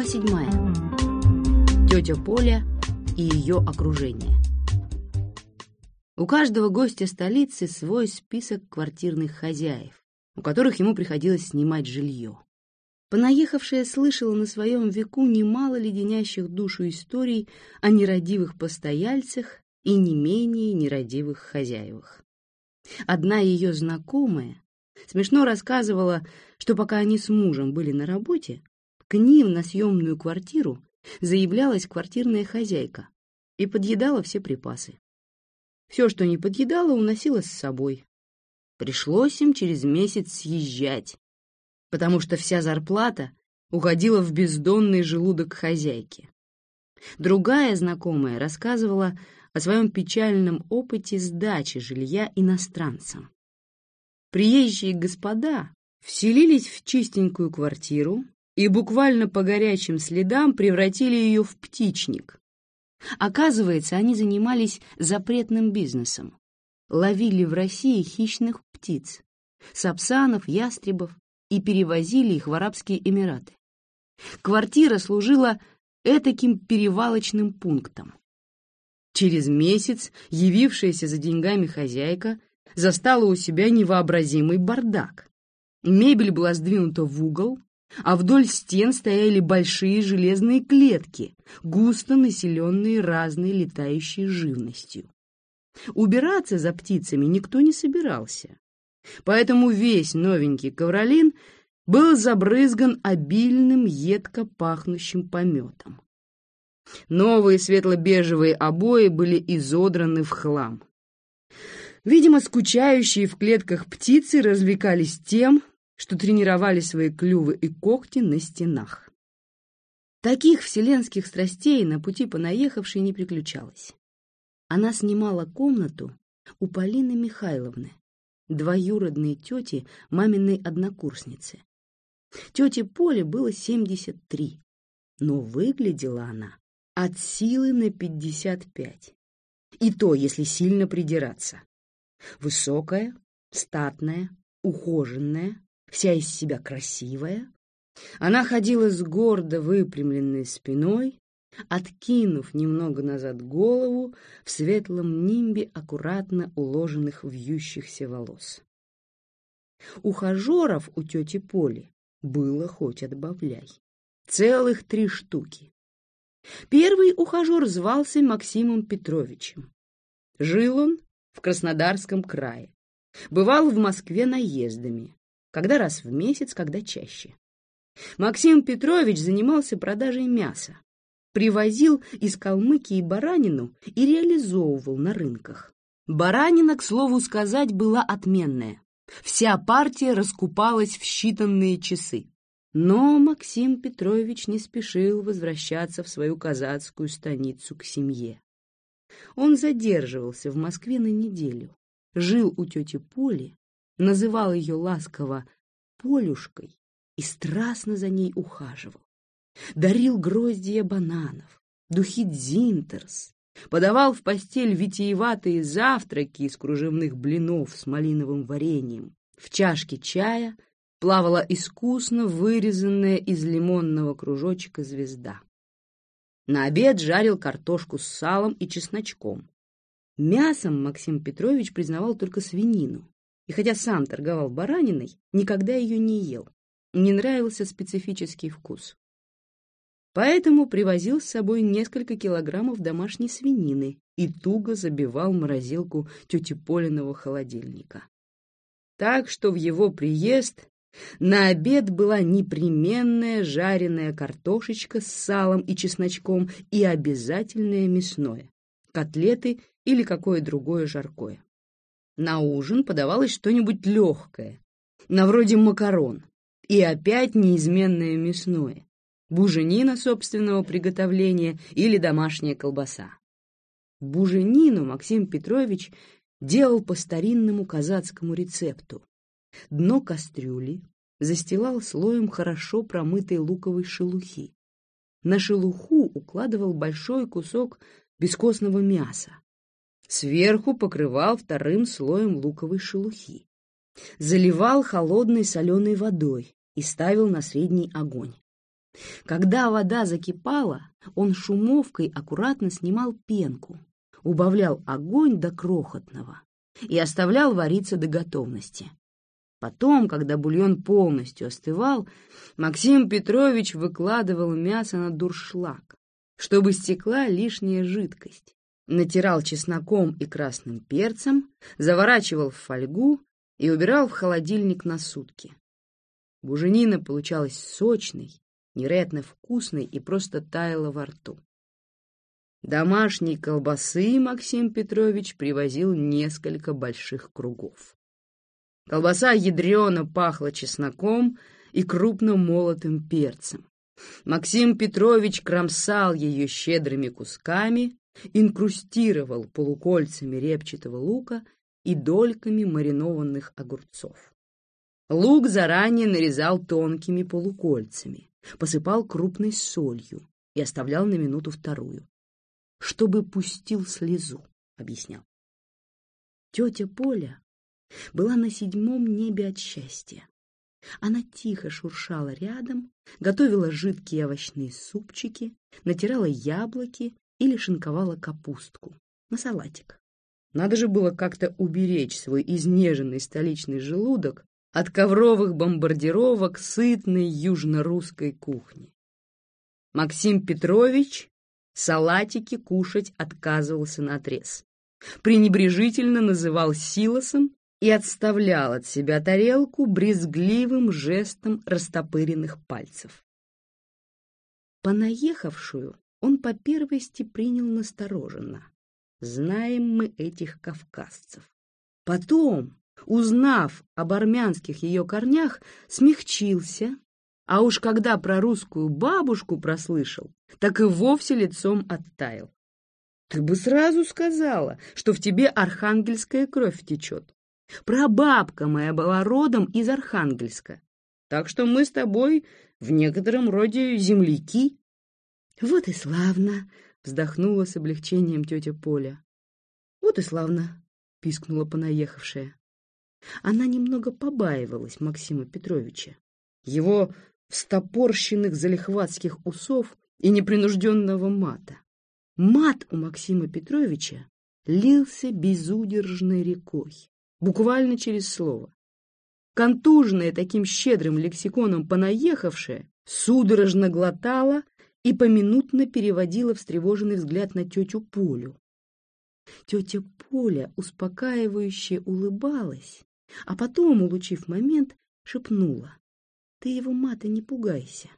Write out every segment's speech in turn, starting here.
Глава седьмая. Тетя Поля и ее окружение. У каждого гостя столицы свой список квартирных хозяев, у которых ему приходилось снимать жилье. Понаехавшая слышала на своем веку немало леденящих душу историй о нерадивых постояльцах и не менее нерадивых хозяевах. Одна ее знакомая смешно рассказывала, что пока они с мужем были на работе, к ним на съемную квартиру заявлялась квартирная хозяйка и подъедала все припасы. Все, что не подъедала, уносила с собой. Пришлось им через месяц съезжать, потому что вся зарплата уходила в бездонный желудок хозяйки. Другая знакомая рассказывала о своем печальном опыте сдачи жилья иностранцам. Приезжие господа вселились в чистенькую квартиру и буквально по горячим следам превратили ее в птичник. Оказывается, они занимались запретным бизнесом. Ловили в России хищных птиц, сапсанов, ястребов и перевозили их в Арабские Эмираты. Квартира служила этаким перевалочным пунктом. Через месяц явившаяся за деньгами хозяйка застала у себя невообразимый бардак. Мебель была сдвинута в угол, а вдоль стен стояли большие железные клетки, густо населенные разной летающей живностью. Убираться за птицами никто не собирался, поэтому весь новенький ковролин был забрызган обильным едко пахнущим пометом. Новые светло-бежевые обои были изодраны в хлам. Видимо, скучающие в клетках птицы развлекались тем, что тренировали свои клювы и когти на стенах. Таких вселенских страстей на пути понаехавшей не приключалось. Она снимала комнату у Полины Михайловны, двоюродной тети маминой однокурсницы. Тете Поле было 73, но выглядела она от силы на 55. И то, если сильно придираться. Высокая, статная, ухоженная, вся из себя красивая. Она ходила с гордо выпрямленной спиной, откинув немного назад голову в светлом нимбе аккуратно уложенных вьющихся волос. Ухажеров у тети Поли было хоть отбавляй. Целых три штуки. Первый ухажер звался Максимом Петровичем. Жил он в Краснодарском крае. Бывал в Москве наездами когда раз в месяц, когда чаще. Максим Петрович занимался продажей мяса, привозил из Калмыкии баранину и реализовывал на рынках. Баранина, к слову сказать, была отменная. Вся партия раскупалась в считанные часы. Но Максим Петрович не спешил возвращаться в свою казацкую станицу к семье. Он задерживался в Москве на неделю, жил у тети Поли называл ее ласково Полюшкой и страстно за ней ухаживал. Дарил гроздья бананов, духи дзинтерс, подавал в постель витиеватые завтраки из кружевных блинов с малиновым вареньем. В чашке чая плавала искусно вырезанная из лимонного кружочка звезда. На обед жарил картошку с салом и чесночком. Мясом Максим Петрович признавал только свинину, и хотя сам торговал бараниной, никогда ее не ел. Не нравился специфический вкус. Поэтому привозил с собой несколько килограммов домашней свинины и туго забивал морозилку тети Полиного холодильника. Так что в его приезд на обед была непременная жареная картошечка с салом и чесночком и обязательное мясное — котлеты или какое другое жаркое. На ужин подавалось что-нибудь легкое, на вроде макарон, и опять неизменное мясное, буженина собственного приготовления или домашняя колбаса. Буженину Максим Петрович делал по старинному казацкому рецепту. Дно кастрюли застилал слоем хорошо промытой луковой шелухи. На шелуху укладывал большой кусок бескостного мяса, Сверху покрывал вторым слоем луковой шелухи. Заливал холодной соленой водой и ставил на средний огонь. Когда вода закипала, он шумовкой аккуратно снимал пенку, убавлял огонь до крохотного и оставлял вариться до готовности. Потом, когда бульон полностью остывал, Максим Петрович выкладывал мясо на дуршлаг, чтобы стекла лишняя жидкость, натирал чесноком и красным перцем, заворачивал в фольгу и убирал в холодильник на сутки. Буженина получалась сочной, невероятно вкусной и просто таяла во рту. Домашней колбасы Максим Петрович привозил несколько больших кругов. Колбаса ядрено пахла чесноком и крупно молотым перцем. Максим Петрович кромсал ее щедрыми кусками, инкрустировал полукольцами репчатого лука и дольками маринованных огурцов. Лук заранее нарезал тонкими полукольцами, посыпал крупной солью и оставлял на минуту вторую, чтобы пустил слезу, объяснял. Тетя Поля была на седьмом небе от счастья. Она тихо шуршала рядом, готовила жидкие овощные супчики, натирала яблоки или шинковала капустку на салатик. Надо же было как-то уберечь свой изнеженный столичный желудок от ковровых бомбардировок сытной южно-русской кухни. Максим Петрович салатики кушать отказывался наотрез. Пренебрежительно называл силосом и отставлял от себя тарелку брезгливым жестом растопыренных пальцев. Понаехавшую он по первости принял настороженно. Знаем мы этих кавказцев. Потом, узнав об армянских ее корнях, смягчился, а уж когда про русскую бабушку прослышал, так и вовсе лицом оттаял. Ты бы сразу сказала, что в тебе архангельская кровь течет. Прабабка моя была родом из Архангельска, так что мы с тобой в некотором роде земляки. — Вот и славно! — вздохнула с облегчением тетя Поля. — Вот и славно! — пискнула понаехавшая. Она немного побаивалась Максима Петровича, его встопорщенных залихватских усов и непринужденного мата. Мат у Максима Петровича лился безудержной рекой буквально через слово. Контужная таким щедрым лексиконом понаехавшая судорожно глотала и поминутно переводила встревоженный взгляд на тетю Полю. Тетя Поля успокаивающе улыбалась, а потом, улучив момент, шепнула. — Ты его мата не пугайся.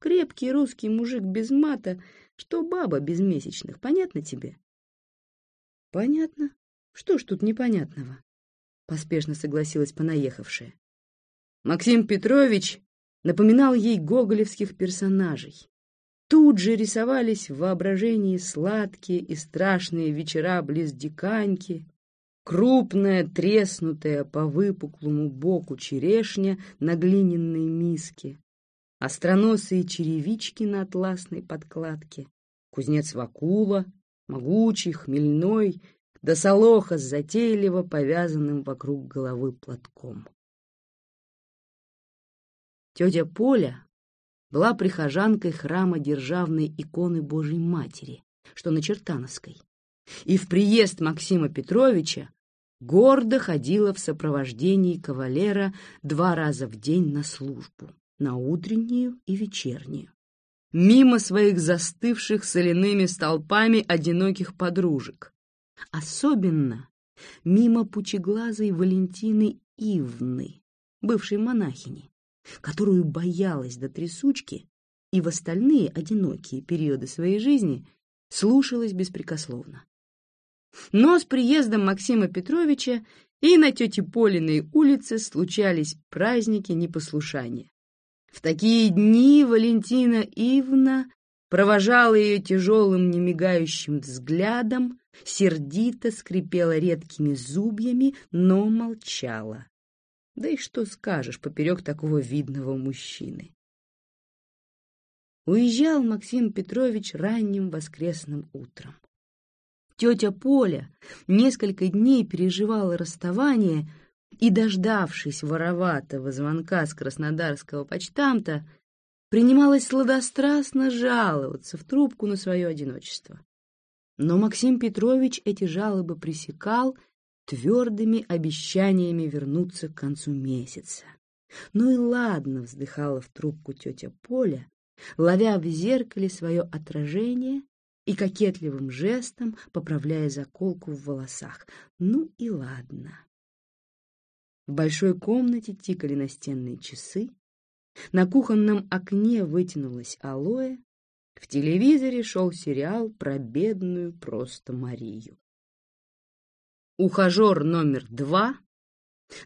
Крепкий русский мужик без мата, что баба без месячных, понятно тебе? — Понятно. Что ж тут непонятного? — поспешно согласилась понаехавшая. Максим Петрович напоминал ей гоголевских персонажей. Тут же рисовались в воображении сладкие и страшные вечера близ Диканьки, крупная, треснутая по выпуклому боку черешня на глиняной миске, остроносые черевички на атласной подкладке, кузнец Вакула, могучий, хмельной, до солоха с затейливо повязанным вокруг головы платком. Тетя Поля была прихожанкой храма Державной иконы Божьей Матери, что на Чертановской, и в приезд Максима Петровича гордо ходила в сопровождении кавалера два раза в день на службу, на утреннюю и вечернюю, мимо своих застывших соляными столпами одиноких подружек, Особенно мимо пучеглазой Валентины Ивны, бывшей монахини, которую боялась до трясучки и в остальные одинокие периоды своей жизни слушалась беспрекословно. Но с приездом Максима Петровича и на тете Полиной улице случались праздники непослушания. В такие дни Валентина Ивна провожала ее тяжелым немигающим взглядом, сердито скрипела редкими зубьями, но молчала. Да и что скажешь поперек такого видного мужчины? Уезжал Максим Петрович ранним воскресным утром. Тетя Поля несколько дней переживала расставание и, дождавшись вороватого звонка с краснодарского почтамта, принималась сладострастно жаловаться в трубку на свое одиночество. Но Максим Петрович эти жалобы пресекал твердыми обещаниями вернуться к концу месяца. Ну и ладно, вздыхала в трубку тетя Поля, ловя в зеркале свое отражение и кокетливым жестом поправляя заколку в волосах. Ну и ладно. В большой комнате тикали настенные часы, на кухонном окне вытянулась алоэ, в телевизоре шел сериал про бедную просто Марию. Ухажер номер два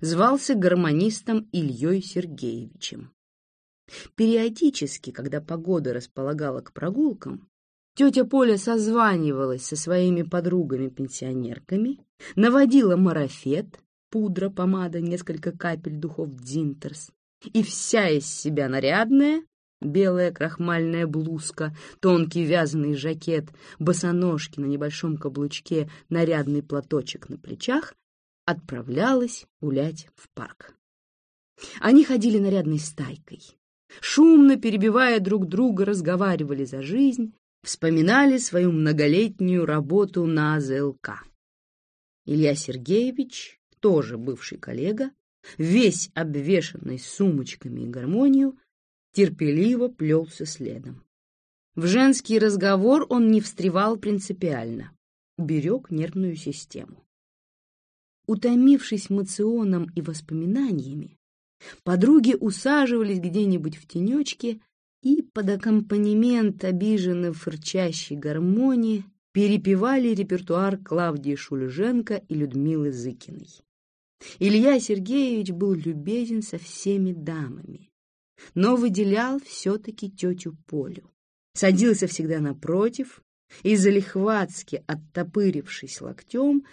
звался гармонистом Ильей Сергеевичем. Периодически, когда погода располагала к прогулкам, тетя Поля созванивалась со своими подругами-пенсионерками, наводила марафет, пудра, помада, несколько капель духов Дзинтерс, и вся из себя нарядная, белая крахмальная блузка, тонкий вязаный жакет, босоножки на небольшом каблучке, нарядный платочек на плечах, отправлялась гулять в парк. Они ходили нарядной стайкой. Шумно перебивая друг друга, разговаривали за жизнь, вспоминали свою многолетнюю работу на АЗЛК. Илья Сергеевич, тоже бывший коллега, весь обвешанный сумочками и гармонию, терпеливо плелся следом. В женский разговор он не встревал принципиально, берег нервную систему. Утомившись мационом и воспоминаниями, подруги усаживались где-нибудь в тенечке и под аккомпанемент обиженно фырчащей гармонии перепевали репертуар Клавдии Шульженко и Людмилы Зыкиной. Илья Сергеевич был любезен со всеми дамами, но выделял все-таки тетю Полю. Садился всегда напротив и, залихватски оттопырившись локтем,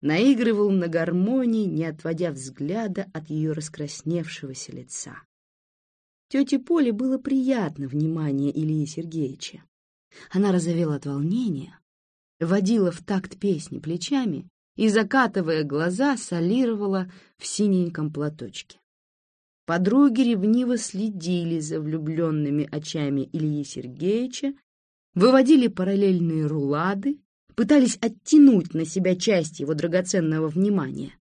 наигрывал на гармонии, не отводя взгляда от ее раскрасневшегося лица. Тете Поле было приятно внимание Ильи Сергеевича. Она разовела от волнения, водила в такт песни плечами и, закатывая глаза, солировала в синеньком платочке. Подруги ревниво следили за влюбленными очами Ильи Сергеевича, выводили параллельные рулады, пытались оттянуть на себя часть его драгоценного внимания.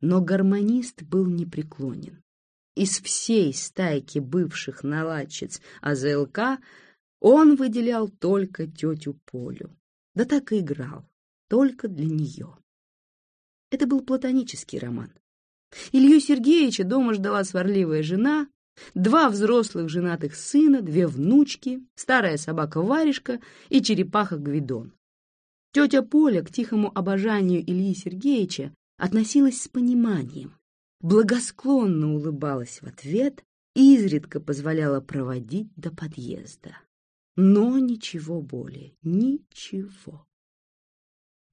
Но гармонист был непреклонен. Из всей стайки бывших наладчиц АЗЛК он выделял только тетю Полю. Да так и играл, только для нее. Это был платонический роман. Илью Сергеевича дома ждала сварливая жена, два взрослых женатых сына, две внучки, старая собака Варежка и черепаха Гвидон. Тетя Поля к тихому обожанию Ильи Сергеевича относилась с пониманием, благосклонно улыбалась в ответ и изредка позволяла проводить до подъезда. Но ничего более, ничего.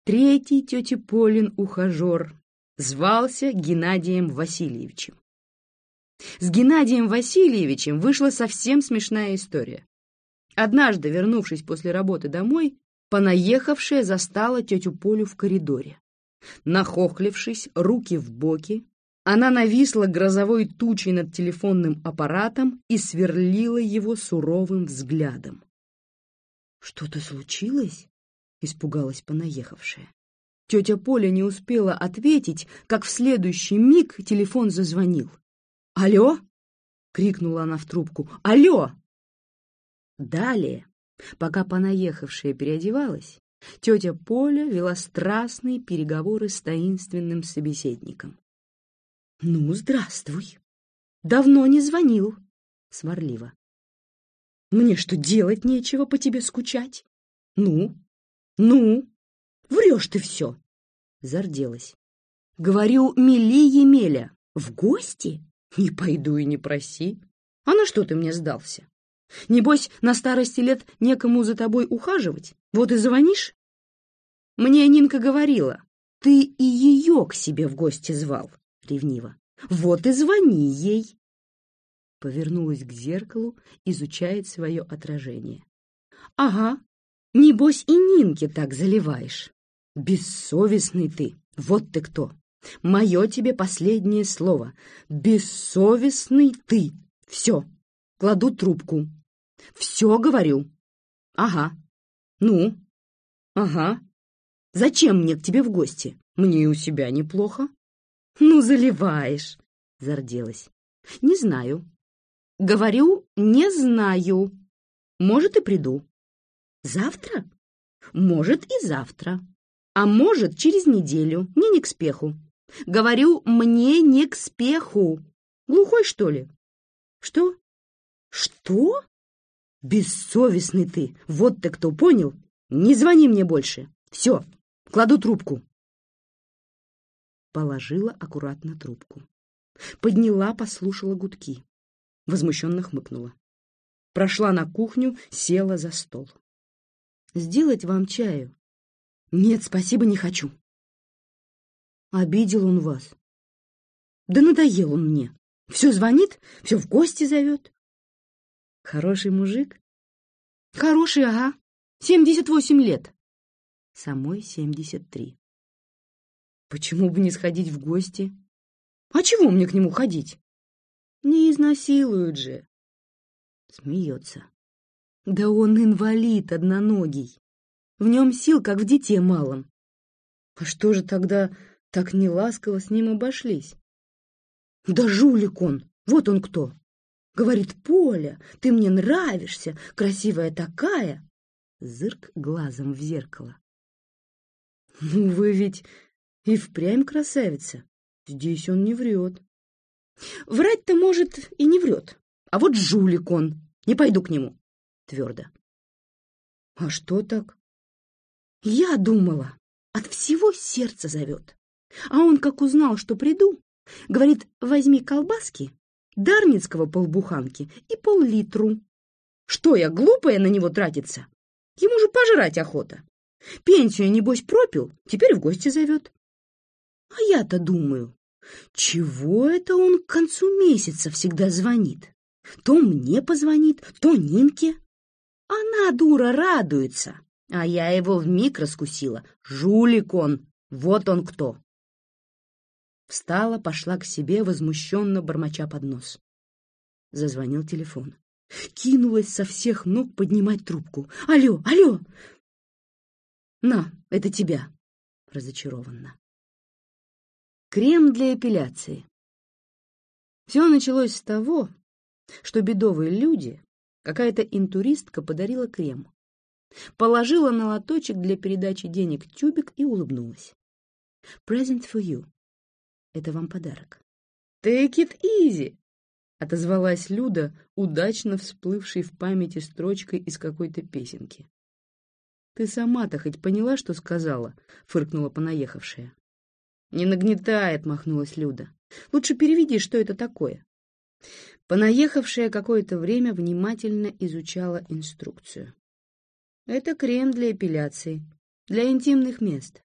Третий тети Полин ухажер звался Геннадием Васильевичем. С Геннадием Васильевичем вышла совсем смешная история. Однажды, вернувшись после работы домой, Понаехавшая застала тетю Полю в коридоре. Нахохлившись, руки в боки, она нависла грозовой тучей над телефонным аппаратом и сверлила его суровым взглядом. «Что-то случилось?» — испугалась понаехавшая. Тетя Поля не успела ответить, как в следующий миг телефон зазвонил. «Алло?» — крикнула она в трубку. «Алло!» Далее Пока понаехавшая переодевалась, тетя Поля вела страстные переговоры с таинственным собеседником. — Ну, здравствуй. Давно не звонил, — сварливо. — Мне что, делать нечего по тебе скучать? Ну, ну, врешь ты все, — зарделась. — Говорю, мили Емеля, в гости? Не пойду и не проси. А на что ты мне сдался? Небось, на старости лет некому за тобой ухаживать? Вот и звонишь? Мне Нинка говорила, ты и ее к себе в гости звал, ревниво. Вот и звони ей. Повернулась к зеркалу, изучает свое отражение. Ага, небось и Нинке так заливаешь. Бессовестный ты, вот ты кто. Мое тебе последнее слово. Бессовестный ты. Все, кладу трубку. Все говорю. Ага. Ну? Ага. Зачем мне к тебе в гости? Мне и у себя неплохо. Ну, заливаешь, зарделась. Не знаю. Говорю, не знаю. Может, и приду. Завтра? Может, и завтра. А может, через неделю. Мне не к спеху. Говорю, мне не к спеху. Глухой, что ли? Что? Что? Бессовестный ты. Вот ты кто, понял? Не звони мне больше. Все, кладу трубку. Положила аккуратно трубку. Подняла, послушала гудки. Возмущенно хмыкнула. Прошла на кухню, села за стол. «Сделать вам чаю?» «Нет, спасибо, не хочу». «Обидел он вас?» «Да надоел он мне. Все звонит, все в гости зовет». «Хороший мужик?» «Хороший, ага. Семьдесят восемь лет». Самой семьдесят три. «Почему бы не сходить в гости?» «А чего мне к нему ходить?» «Не изнасилуют же». Смеется. Да он инвалид одноногий. В нем сил, как в дите малом. А что же тогда так неласково с ним обошлись? Да жулик он, вот он кто. Говорит, Поля, ты мне нравишься, красивая такая. Зырк глазом в зеркало. Ну, вы ведь и впрямь красавица. Здесь он не врет. Врать-то, может, и не врет. А вот жулик он. Не пойду к нему твердо. «А что так?» «Я думала, от всего сердца зовет. А он, как узнал, что приду, говорит, возьми колбаски, дарницкого полбуханки и пол-литру. Что я, глупая на него тратиться? Ему же пожрать охота. Пенсию, небось, пропил, теперь в гости зовет. А я-то думаю, чего это он к концу месяца всегда звонит? То мне позвонит, то Нинке. Она, дура, радуется, а я его вмиг раскусила. Жулик он, вот он кто. Встала, пошла к себе, возмущенно бормоча под нос. Зазвонил телефон. Кинулась со всех ног поднимать трубку. «Алло, алло!» «На, это тебя!» Разочарованно. Крем для эпиляции. Все началось с того, что бедовые люди Какая-то интуристка подарила крем. Положила на лоточек для передачи денег тюбик и улыбнулась. «Present for you». Это вам подарок. «Take it easy», — отозвалась Люда, удачно всплывшей в памяти строчкой из какой-то песенки. «Ты сама-то хоть поняла, что сказала?» — фыркнула понаехавшая. «Не нагнетай», — отмахнулась Люда. «Лучше переведи, что это такое». Понаехавшая какое-то время внимательно изучала инструкцию. Это крем для эпиляции, для интимных мест.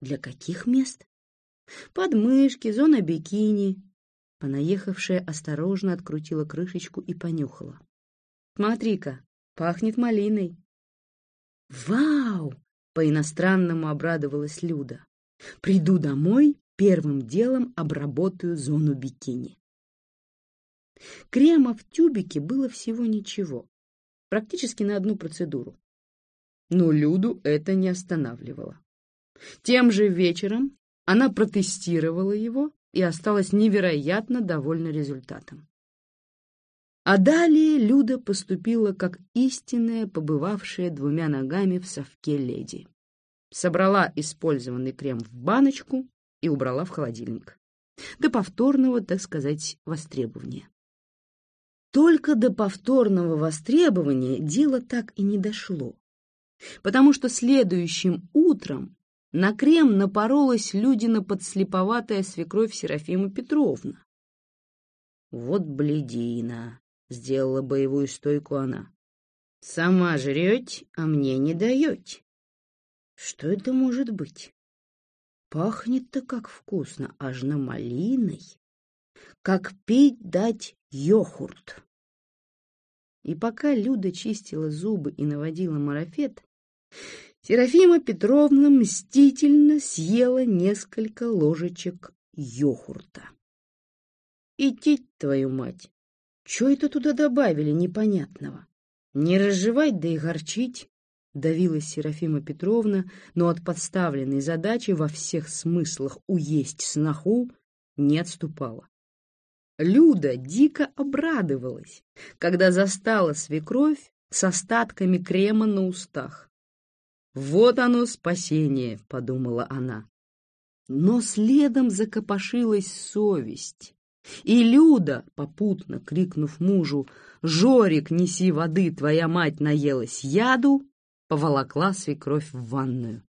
Для каких мест? Подмышки, зона бикини. Понаехавшая осторожно открутила крышечку и понюхала. Смотри-ка, пахнет малиной. Вау! По-иностранному обрадовалась Люда. Приду домой, первым делом обработаю зону бикини. Крема в тюбике было всего ничего, практически на одну процедуру. Но Люду это не останавливало. Тем же вечером она протестировала его и осталась невероятно довольна результатом. А далее Люда поступила как истинная, побывавшая двумя ногами в совке леди. Собрала использованный крем в баночку и убрала в холодильник. До повторного, так сказать, востребования. Только до повторного востребования дело так и не дошло, потому что следующим утром на крем напоролась Людина подслеповатая свекровь Серафима Петровна. «Вот бледина!» — сделала боевую стойку она. «Сама жрете, а мне не даете. Что это может быть? Пахнет-то как вкусно, аж на малиной. Как пить дать йогурт. И пока Люда чистила зубы и наводила марафет, Серафима Петровна мстительно съела несколько ложечек йогурта. «Идти, твою мать! Что это туда добавили непонятного? Не разжевать, да и горчить. Давилась Серафима Петровна, но от подставленной задачи во всех смыслах уесть сноху не отступала. Люда дико обрадовалась, когда застала свекровь с остатками крема на устах. «Вот оно спасение», — подумала она. Но следом закопошилась совесть. И Люда, попутно крикнув мужу «Жорик, неси воды, твоя мать наелась яду!» поволокла свекровь в ванную.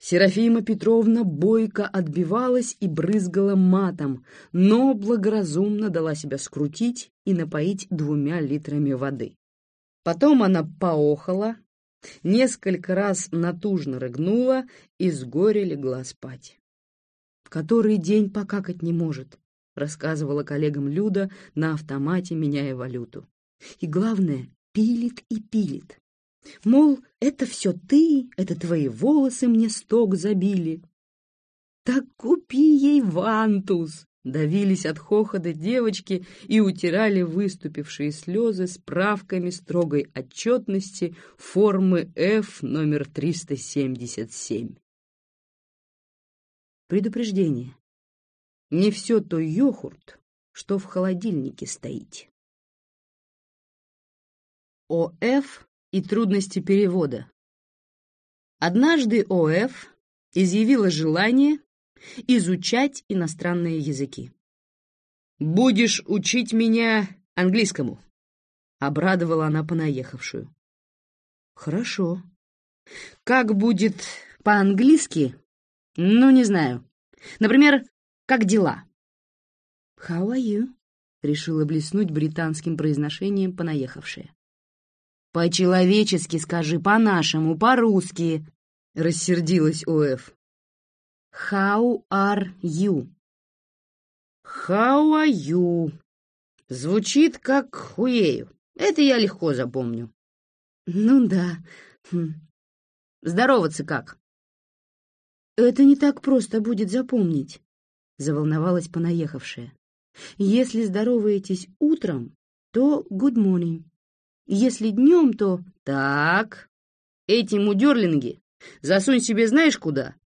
Серафима Петровна бойко отбивалась и брызгала матом, но благоразумно дала себя скрутить и напоить двумя литрами воды. Потом она поохала, несколько раз натужно рыгнула и с горя легла спать. «В который день покакать не может», — рассказывала коллегам Люда на автомате, меняя валюту. «И главное, пилит и пилит. Мол, это все ты, это твои волосы мне сток забили. Так купи ей вантус! Давились от хохота девочки и утирали выступившие слезы справками строгой отчетности формы F номер 377. Предупреждение. Не все то йогурт, что в холодильнике стоит. ОФ и трудности перевода. Однажды ОФ изъявила желание изучать иностранные языки. «Будешь учить меня английскому», — обрадовала она понаехавшую. «Хорошо. Как будет по-английски? Ну, не знаю. Например, как дела?» «How are you?» — решила блеснуть британским произношением понаехавшая. «По-человечески скажи, по-нашему, по-русски», — рассердилась О.Ф. «How are you?» «How are you?» Звучит как хуею. Это я легко запомню. Ну да. Хм. Здороваться как? Это не так просто будет запомнить, заволновалась понаехавшая. Если здороваетесь утром, то good morning. Если днем, то... Так, эти мудерлинги засунь себе знаешь куда?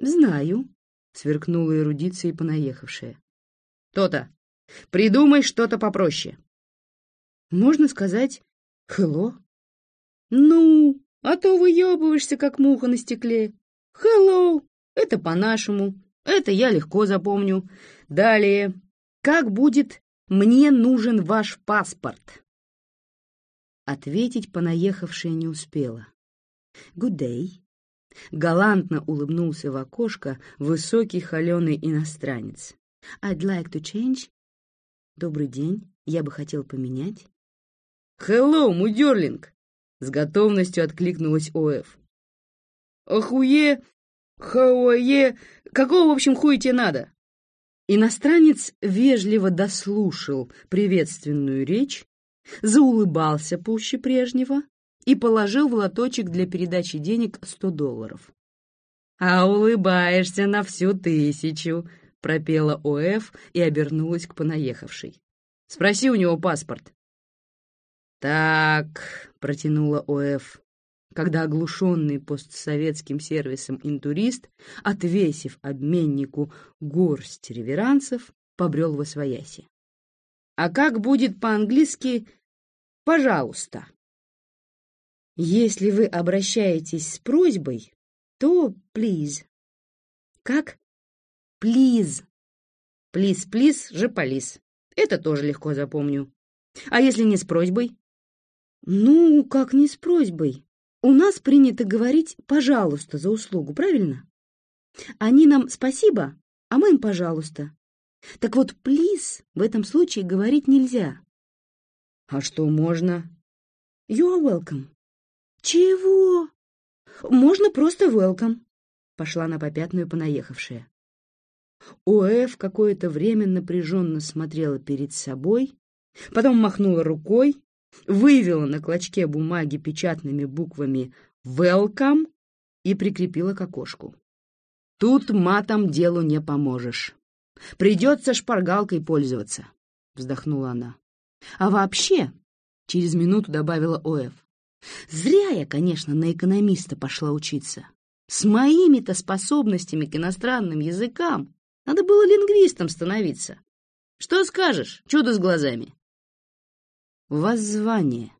Знаю, сверкнула эрудицией понаехавшая. То-то. Придумай что-то попроще. Можно сказать «hello». Ну, а то выебываешься, как муха на стекле. «Hello» — это по-нашему. Это я легко запомню. Далее. Как будет «мне нужен ваш паспорт»? Ответить понаехавшая не успела. «Good day!» Галантно улыбнулся в окошко высокий холеный иностранец. «I'd like to change». «Добрый день, я бы хотел поменять». «Hello, мудерлинг!» С готовностью откликнулась ОФ. «Охуе! Хауае! Какого, в общем, хуя тебе надо?» Иностранец вежливо дослушал приветственную речь заулыбался пуще прежнего и положил в лоточек для передачи денег сто долларов. «А улыбаешься на всю тысячу», — пропела ОФ и обернулась к понаехавшей. «Спроси у него паспорт». «Так», — протянула ОФ, когда оглушенный постсоветским сервисом интурист, отвесив обменнику горсть реверансов, побрел во свояси. А как будет по-английски «пожалуйста»? Если вы обращаетесь с просьбой, то please. Как? Please. Please, please же полис. Это тоже легко запомню. А если не с просьбой? Ну, как не с просьбой? У нас принято говорить «пожалуйста» за услугу, правильно? Они нам спасибо, а мы им «пожалуйста». Так вот, please в этом случае говорить нельзя. А что можно? You are welcome. Чего? Можно просто welcome. Пошла на попятную понаехавшая. ОФ какое-то время напряженно смотрела перед собой, потом махнула рукой, вывела на клочке бумаги печатными буквами «Welcome» и прикрепила к окошку. Тут матом делу не поможешь. Придется шпаргалкой пользоваться, — вздохнула она. А вообще, через минуту добавила Оэв, зря я, конечно, на экономиста пошла учиться. С моими-то способностями к иностранным языкам надо было лингвистом становиться. Что скажешь, чудо с глазами? Воззвание.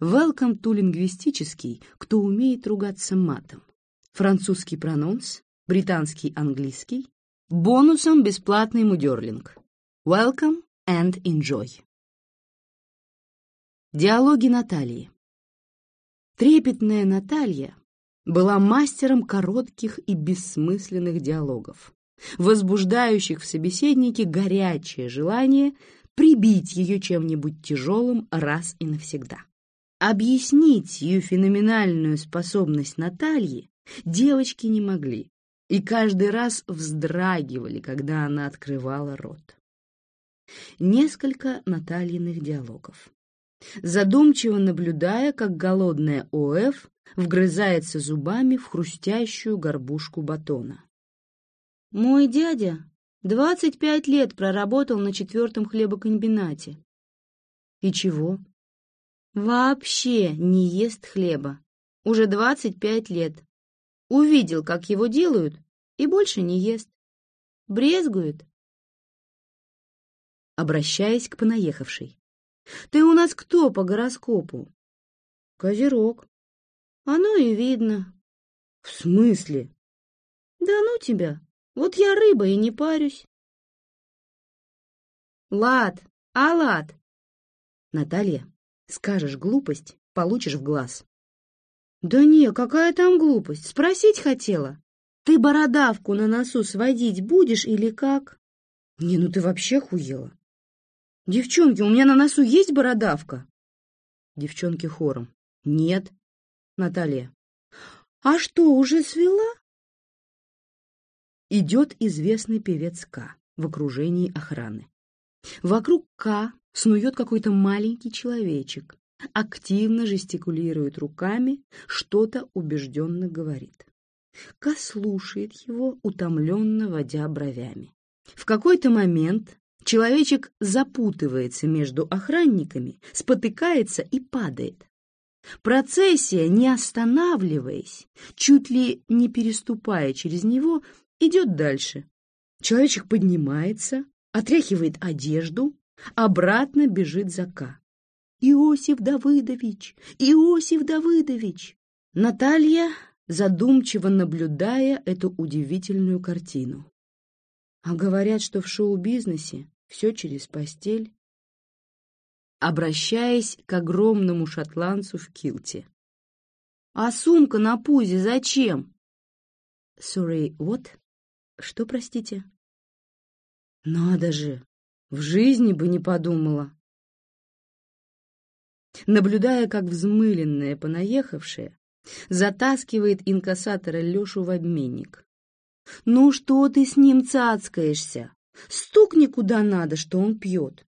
Welcome to лингвистический, кто умеет ругаться матом. Французский прононс, британский английский. Бонусом бесплатный мудерлинг. Welcome and enjoy. Диалоги Натальи. Трепетная Наталья была мастером коротких и бессмысленных диалогов, возбуждающих в собеседнике горячее желание прибить ее чем-нибудь тяжелым раз и навсегда. Объяснить ее феноменальную способность Натальи девочки не могли и каждый раз вздрагивали, когда она открывала рот. Несколько Натальиных диалогов. Задумчиво наблюдая, как голодная ОФ вгрызается зубами в хрустящую горбушку батона. «Мой дядя двадцать пять лет проработал на четвертом хлебокомбинате». «И чего?» Вообще не ест хлеба. Уже двадцать пять лет. Увидел, как его делают, и больше не ест. Брезгует. Обращаясь к понаехавшей. Ты у нас кто по гороскопу? Козерог. Оно и видно. В смысле? Да ну тебя. Вот я рыба и не парюсь. Лад, а лад. Наталья, Скажешь глупость, получишь в глаз. Да не, какая там глупость, спросить хотела. Ты бородавку на носу сводить будешь или как? Не, ну ты вообще хуела. Девчонки, у меня на носу есть бородавка? Девчонки хором. Нет. Наталья. А что, уже свела? Идет известный певец К в окружении охраны. Вокруг К снует какой-то маленький человечек, активно жестикулирует руками, что-то убежденно говорит. Ка слушает его, утомленно водя бровями. В какой-то момент человечек запутывается между охранниками, спотыкается и падает. Процессия, не останавливаясь, чуть ли не переступая через него, идет дальше. Человечек поднимается, отряхивает одежду, Обратно бежит Зака. «Иосиф Давыдович! Иосиф Давыдович!» Наталья, задумчиво наблюдая эту удивительную картину. А говорят, что в шоу-бизнесе все через постель. Обращаясь к огромному шотландцу в килте. «А сумка на пузе зачем?» «Sorry, what?» «Что, простите?» «Надо же! В жизни бы не подумала. Наблюдая, как взмыленная понаехавшая затаскивает инкассатора Лешу в обменник. «Ну что ты с ним цацкаешься? Стукни куда надо, что он пьет!»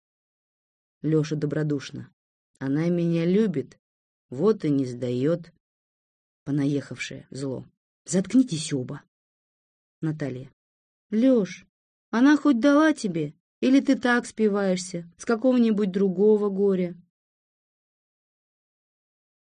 Леша добродушно. «Она меня любит, вот и не сдает». Понаехавшая зло. «Заткнитесь оба!» Наталья. «Леш, она хоть дала тебе или ты так спиваешься, с какого-нибудь другого горя?